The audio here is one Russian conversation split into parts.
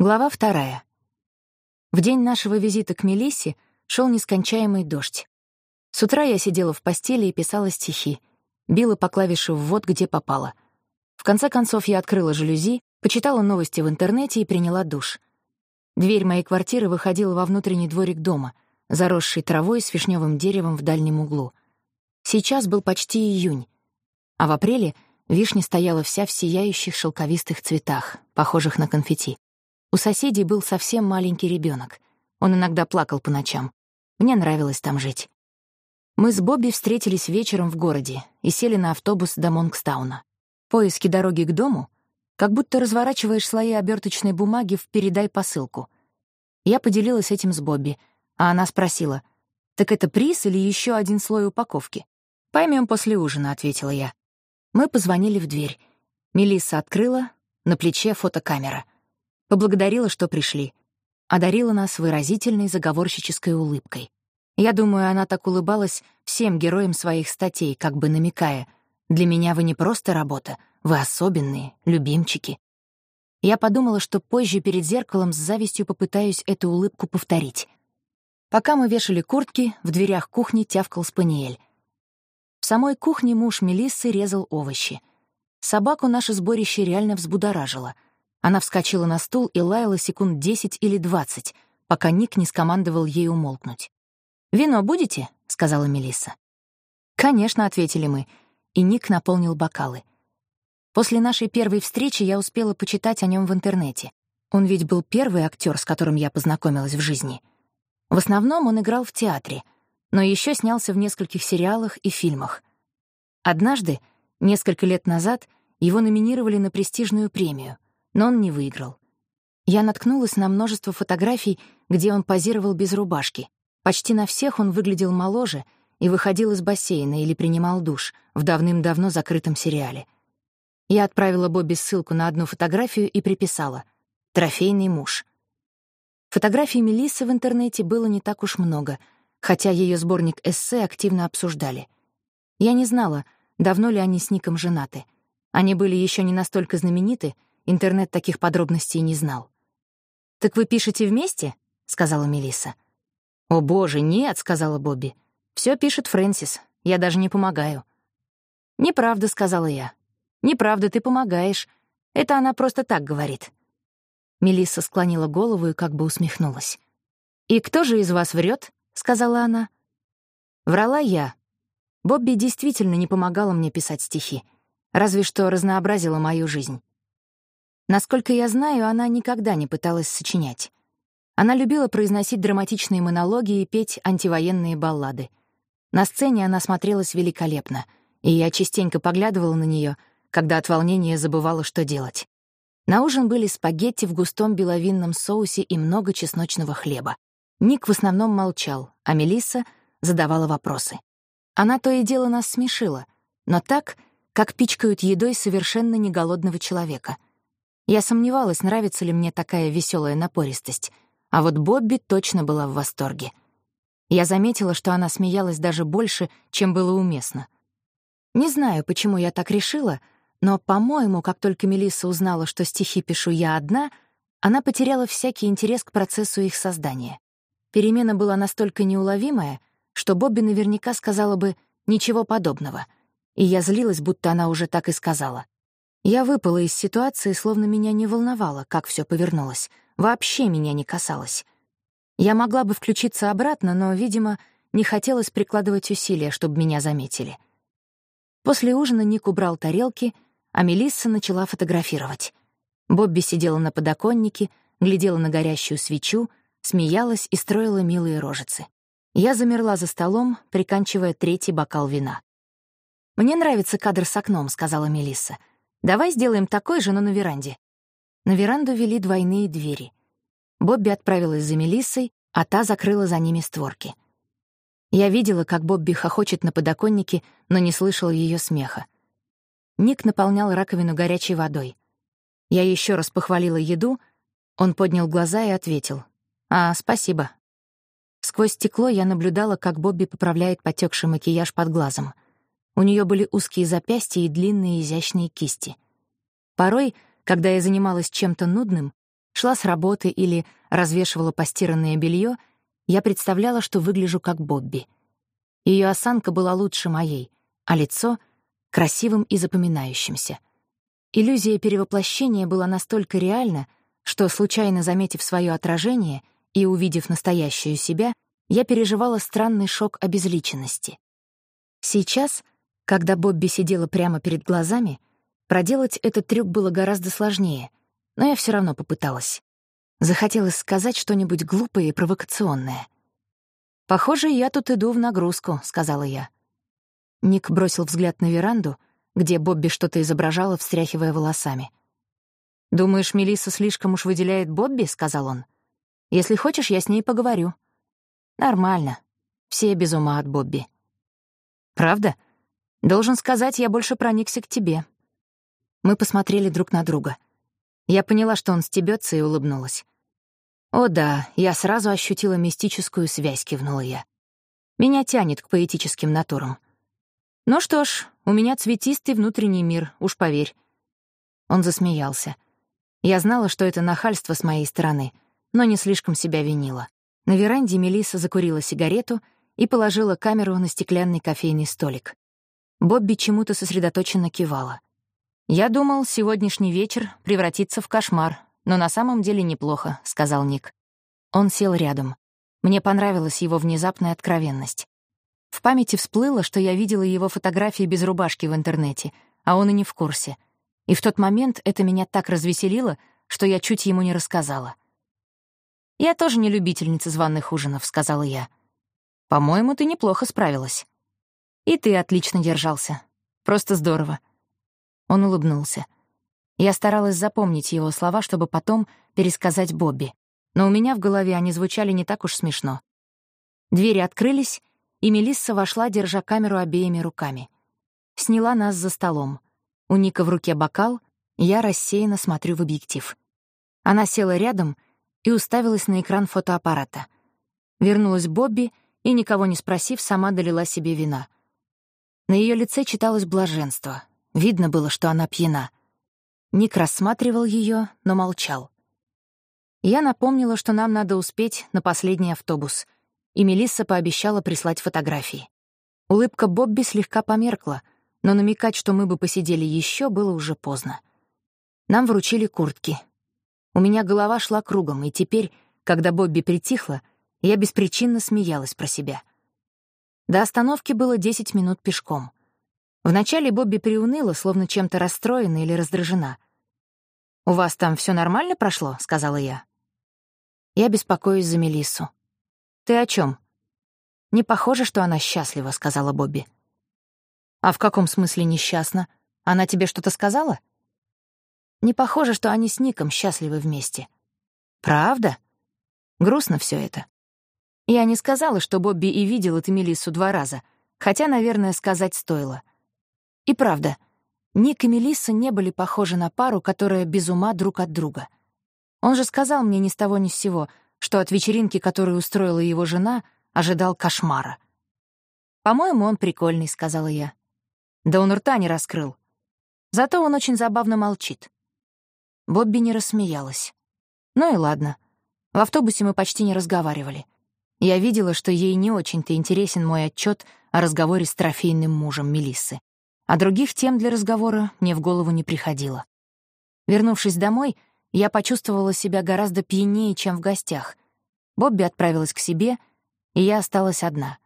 Глава вторая. В день нашего визита к Мелиссе шел нескончаемый дождь. С утра я сидела в постели и писала стихи, била по клавише «ввод», где попало. В конце концов я открыла жалюзи, почитала новости в интернете и приняла душ. Дверь моей квартиры выходила во внутренний дворик дома, заросший травой с вишневым деревом в дальнем углу. Сейчас был почти июнь, а в апреле вишня стояла вся в сияющих шелковистых цветах, похожих на конфетти. У соседей был совсем маленький ребенок. Он иногда плакал по ночам. Мне нравилось там жить. Мы с Бобби встретились вечером в городе и сели на автобус до Монгстауна. Поиски дороги к дому, как будто разворачиваешь слои оберточной бумаги в «передай посылку». Я поделилась этим с Бобби, а она спросила, «Так это приз или еще один слой упаковки?» «Поймем после ужина», — ответила я. Мы позвонили в дверь. Мелисса открыла, на плече фотокамера. Поблагодарила, что пришли. Одарила нас выразительной заговорщической улыбкой. Я думаю, она так улыбалась всем героям своих статей, как бы намекая, «Для меня вы не просто работа, вы особенные, любимчики». Я подумала, что позже перед зеркалом с завистью попытаюсь эту улыбку повторить. Пока мы вешали куртки, в дверях кухни тявкал спаниель. В самой кухне муж Мелиссы резал овощи. Собаку наше сборище реально взбудоражило — она вскочила на стул и лаяла секунд десять или двадцать, пока Ник не скомандовал ей умолкнуть. «Вино будете?» — сказала Мелисса. «Конечно», — ответили мы, и Ник наполнил бокалы. После нашей первой встречи я успела почитать о нем в интернете. Он ведь был первый актер, с которым я познакомилась в жизни. В основном он играл в театре, но еще снялся в нескольких сериалах и фильмах. Однажды, несколько лет назад, его номинировали на престижную премию — но он не выиграл. Я наткнулась на множество фотографий, где он позировал без рубашки. Почти на всех он выглядел моложе и выходил из бассейна или принимал душ в давным-давно закрытом сериале. Я отправила Бобби ссылку на одну фотографию и приписала «Трофейный муж». Фотографий Мелиссы в интернете было не так уж много, хотя ее сборник эссе активно обсуждали. Я не знала, давно ли они с Ником женаты. Они были еще не настолько знамениты — Интернет таких подробностей не знал. «Так вы пишете вместе?» — сказала Мелисса. «О, боже, нет», — сказала Бобби. Все пишет Фрэнсис, я даже не помогаю». «Неправда», — сказала я. «Неправда, ты помогаешь. Это она просто так говорит». Мелисса склонила голову и как бы усмехнулась. «И кто же из вас врет? сказала она. Врала я. Бобби действительно не помогала мне писать стихи, разве что разнообразила мою жизнь. Насколько я знаю, она никогда не пыталась сочинять. Она любила произносить драматичные монологи и петь антивоенные баллады. На сцене она смотрелась великолепно, и я частенько поглядывала на нее, когда от волнения забывала, что делать. На ужин были спагетти в густом беловинном соусе и много чесночного хлеба. Ник в основном молчал, а Мелисса задавала вопросы. Она то и дело нас смешила, но так, как пичкают едой совершенно неголодного человека — я сомневалась, нравится ли мне такая веселая напористость, а вот Бобби точно была в восторге. Я заметила, что она смеялась даже больше, чем было уместно. Не знаю, почему я так решила, но, по-моему, как только Мелисса узнала, что стихи пишу я одна, она потеряла всякий интерес к процессу их создания. Перемена была настолько неуловимая, что Бобби наверняка сказала бы «ничего подобного», и я злилась, будто она уже так и сказала. Я выпала из ситуации, словно меня не волновало, как все повернулось. Вообще меня не касалось. Я могла бы включиться обратно, но, видимо, не хотелось прикладывать усилия, чтобы меня заметили. После ужина Ник убрал тарелки, а Мелисса начала фотографировать. Бобби сидела на подоконнике, глядела на горящую свечу, смеялась и строила милые рожицы. Я замерла за столом, приканчивая третий бокал вина. «Мне нравится кадр с окном», — сказала Мелисса. Давай сделаем такой же, но на веранде». На веранду вели двойные двери. Бобби отправилась за Мелиссой, а та закрыла за ними створки. Я видела, как Бобби хохочет на подоконнике, но не слышала ее смеха. Ник наполнял раковину горячей водой. Я еще раз похвалила еду, он поднял глаза и ответил. «А, спасибо». Сквозь стекло я наблюдала, как Бобби поправляет потекший макияж под глазом — у нее были узкие запястья и длинные изящные кисти. Порой, когда я занималась чем-то нудным, шла с работы или развешивала постиранное белье, я представляла, что выгляжу как Бобби. Ее осанка была лучше моей, а лицо — красивым и запоминающимся. Иллюзия перевоплощения была настолько реальна, что, случайно заметив свое отражение и увидев настоящую себя, я переживала странный шок обезличенности. Сейчас, когда Бобби сидела прямо перед глазами, проделать этот трюк было гораздо сложнее, но я все равно попыталась. Захотелось сказать что-нибудь глупое и провокационное. «Похоже, я тут иду в нагрузку», — сказала я. Ник бросил взгляд на веранду, где Бобби что-то изображала, встряхивая волосами. «Думаешь, Мелисса слишком уж выделяет Бобби?» — сказал он. «Если хочешь, я с ней поговорю». «Нормально. Все без ума от Бобби». «Правда? Должен сказать, я больше проникся к тебе». Мы посмотрели друг на друга. Я поняла, что он стебется, и улыбнулась. «О да, я сразу ощутила мистическую связь», — кивнула я. «Меня тянет к поэтическим натурам». «Ну что ж, у меня цветистый внутренний мир, уж поверь». Он засмеялся. Я знала, что это нахальство с моей стороны, но не слишком себя винила. На веранде Мелисса закурила сигарету и положила камеру на стеклянный кофейный столик. Бобби чему-то сосредоточенно кивала. «Я думал, сегодняшний вечер превратится в кошмар, но на самом деле неплохо», — сказал Ник. Он сел рядом. Мне понравилась его внезапная откровенность. В памяти всплыло, что я видела его фотографии без рубашки в интернете, а он и не в курсе. И в тот момент это меня так развеселило, что я чуть ему не рассказала. «Я тоже не любительница званых ужинов», — сказала я. «По-моему, ты неплохо справилась». «И ты отлично держался. Просто здорово». Он улыбнулся. Я старалась запомнить его слова, чтобы потом пересказать Бобби, но у меня в голове они звучали не так уж смешно. Двери открылись, и Мелисса вошла, держа камеру обеими руками. Сняла нас за столом. У Ника в руке бокал, я рассеянно смотрю в объектив. Она села рядом и уставилась на экран фотоаппарата. Вернулась Бобби и, никого не спросив, сама долила себе вина. На ее лице читалось блаженство. Видно было, что она пьяна. Ник рассматривал ее, но молчал. Я напомнила, что нам надо успеть на последний автобус — и Мелисса пообещала прислать фотографии. Улыбка Бобби слегка померкла, но намекать, что мы бы посидели еще, было уже поздно. Нам вручили куртки. У меня голова шла кругом, и теперь, когда Бобби притихла, я беспричинно смеялась про себя. До остановки было 10 минут пешком. Вначале Бобби приуныла, словно чем-то расстроена или раздражена. «У вас там все нормально прошло?» — сказала я. Я беспокоюсь за Мелиссу. «Ты о чем? «Не похоже, что она счастлива», — сказала Бобби. «А в каком смысле несчастна? Она тебе что-то сказала?» «Не похоже, что они с Ником счастливы вместе». «Правда?» Грустно все это. Я не сказала, что Бобби и видел эту Мелиссу два раза, хотя, наверное, сказать стоило. И правда, Ник и Мелисса не были похожи на пару, которая без ума друг от друга. Он же сказал мне ни с того ни с сего, что от вечеринки, которую устроила его жена, ожидал кошмара. «По-моему, он прикольный», — сказала я. Да он рта не раскрыл. Зато он очень забавно молчит. Бобби не рассмеялась. Ну и ладно. В автобусе мы почти не разговаривали. Я видела, что ей не очень-то интересен мой отчет о разговоре с трофейным мужем Мелиссы. А других тем для разговора мне в голову не приходило. Вернувшись домой, я почувствовала себя гораздо пьянее, чем в гостях. Бобби отправилась к себе, и я осталась одна.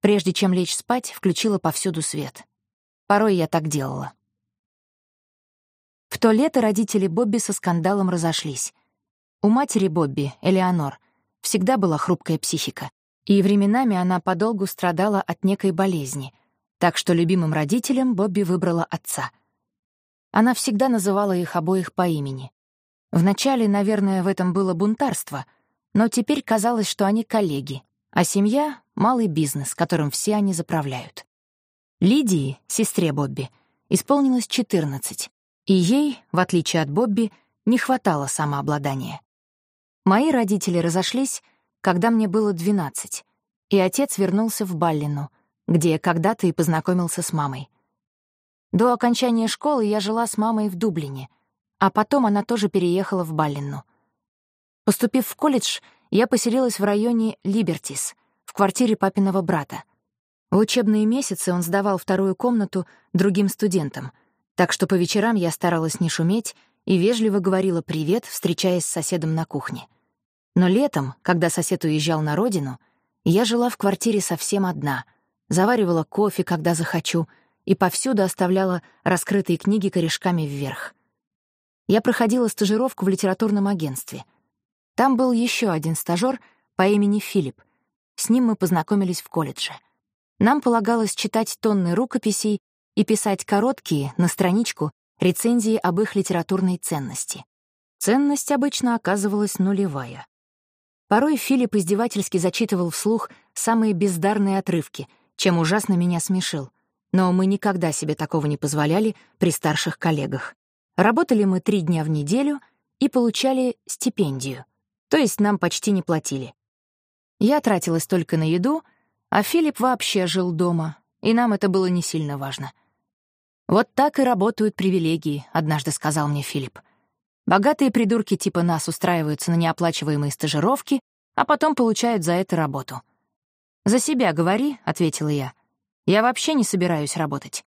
Прежде чем лечь спать, включила повсюду свет. Порой я так делала. В то лето родители Бобби со скандалом разошлись. У матери Бобби, Элеонор, всегда была хрупкая психика, и временами она подолгу страдала от некой болезни, так что любимым родителям Бобби выбрала отца. Она всегда называла их обоих по имени. Вначале, наверное, в этом было бунтарство, но теперь казалось, что они коллеги, а семья — малый бизнес, которым все они заправляют. Лидии, сестре Бобби, исполнилось 14, и ей, в отличие от Бобби, не хватало самообладания. Мои родители разошлись, когда мне было 12, и отец вернулся в Баллину, где когда-то и познакомился с мамой. До окончания школы я жила с мамой в Дублине — а потом она тоже переехала в Баллину. Поступив в колледж, я поселилась в районе Либертис, в квартире папиного брата. В учебные месяцы он сдавал вторую комнату другим студентам, так что по вечерам я старалась не шуметь и вежливо говорила «привет», встречаясь с соседом на кухне. Но летом, когда сосед уезжал на родину, я жила в квартире совсем одна, заваривала кофе, когда захочу, и повсюду оставляла раскрытые книги корешками вверх. Я проходила стажировку в литературном агентстве. Там был еще один стажёр по имени Филипп. С ним мы познакомились в колледже. Нам полагалось читать тонны рукописей и писать короткие, на страничку, рецензии об их литературной ценности. Ценность обычно оказывалась нулевая. Порой Филипп издевательски зачитывал вслух самые бездарные отрывки, чем ужасно меня смешил. Но мы никогда себе такого не позволяли при старших коллегах. Работали мы три дня в неделю и получали стипендию, то есть нам почти не платили. Я тратилась только на еду — а Филипп вообще жил дома, и нам это было не сильно важно. «Вот так и работают привилегии», — однажды сказал мне Филипп. «Богатые придурки типа нас устраиваются на неоплачиваемые стажировки, а потом получают за это работу». «За себя говори», — ответила я. «Я вообще не собираюсь работать.